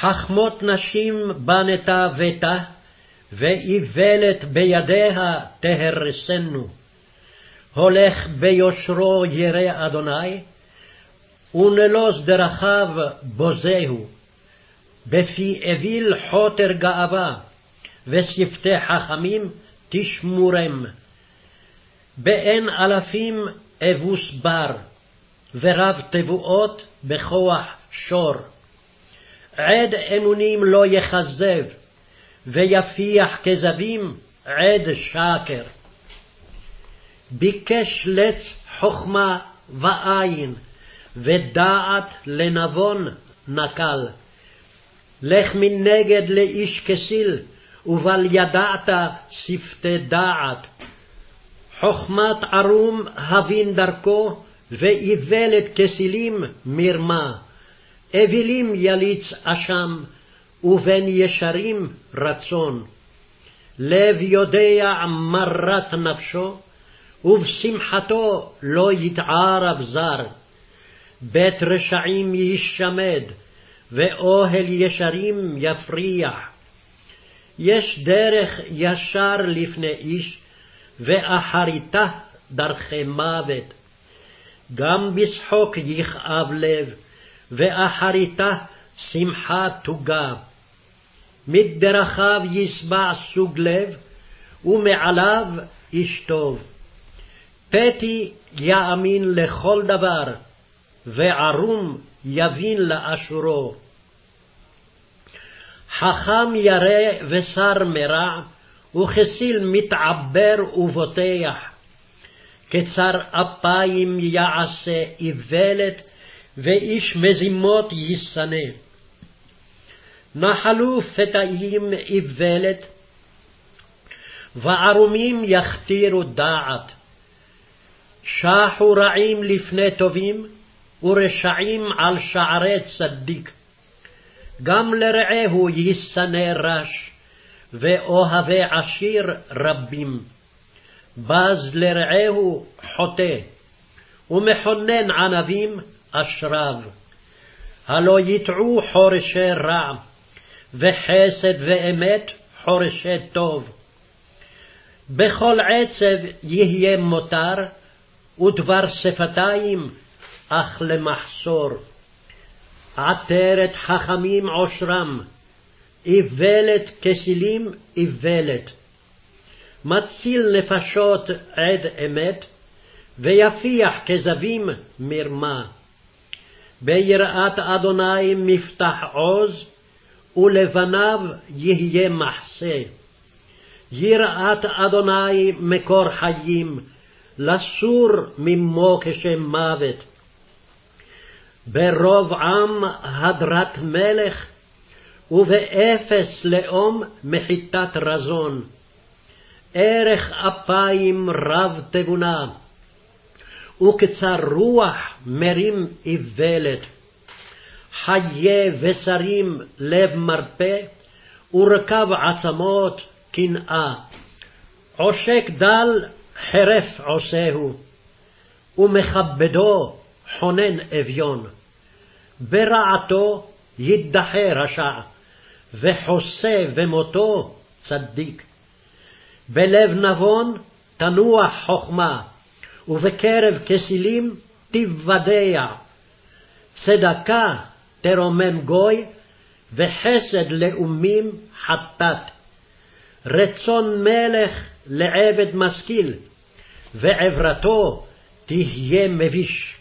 חכמות נשים בנתה ביתה, ואיוולת בידיה תהרסנו. הולך ביושרו ירא אדוני, ונלוז דרכיו בוזהו. בפי אוויל חוטר גאווה, ושפתי חכמים תשמורם. באין אלפים אבוס בר, ורב תבואות בכוח שור. עד אמונים לא יכזב, ויפיח כזבים עד שקר. ביקש לץ חכמה ועין, ודעת לנבון נקל. לך מנגד לאיש כסיל, ובל ידעת שפתי דעת. חכמת ערום הבין דרכו, ואיוולת כסילים מרמה. אווילים יליץ אשם, ובין ישרים רצון. לב יודע מרת נפשו, ובשמחתו לא יתערב זר. בית רשעים יישמד, ואוהל ישרים יפריח. יש דרך ישר לפני איש, ואחריתה דרכי מוות. גם בשחוק יכאב לב, ואחריתה שמחה תוגה. מדרכיו ישבע סוג לב, ומעליו איש טוב. פתי יאמין לכל דבר, וערום יבין לאשורו. חכם ירא ושר מרע, וכסיל מתעבר ובוטח. כצר אפיים יעשה איוולת, ואיש מזימות ישנא. נחלו פתאים איוולת, וערומים יכתירו דעת. שחו רעים לפני טובים, ורשעים על שערי צדיק. גם לרעהו ישנא רש, ואוהבי עשיר רבים. בז לרעהו חוטא, ומכונן ענבים אשריו. הלא יטעו חורשי רע, וחסד ואמת חורשי טוב. בכל עצב יהיה מותר, ודבר שפתיים אך למחסור. עטרת חכמים עושרם, איוולת כסילים איוולת. מציל נפשות עד אמת, ויפיח כזבים מרמה. ביראת אדוני מפתח עוז, ולבניו יהיה מחסה. יראת אדוני מקור חיים, לסור ממו כשם מוות. ברוב עם הדרת מלך, ובאפס לאום מחיתת רזון. ערך אפיים רב תבונה, וקצר רוח מרים איוולת. חיי בשרים לב מרפא, ורקב עצמות קנאה. עושק דל חרף עושהו, ומכבדו חונן אביון. ברעתו יידחה רשע, וחוסה במותו צדיק. בלב נבון תנוח חכמה, ובקרב כסילים תיוודע. צדקה תרומם גוי, וחסד לאומים חטאת. רצון מלך לעבד משכיל, ועברתו תהיה מביש.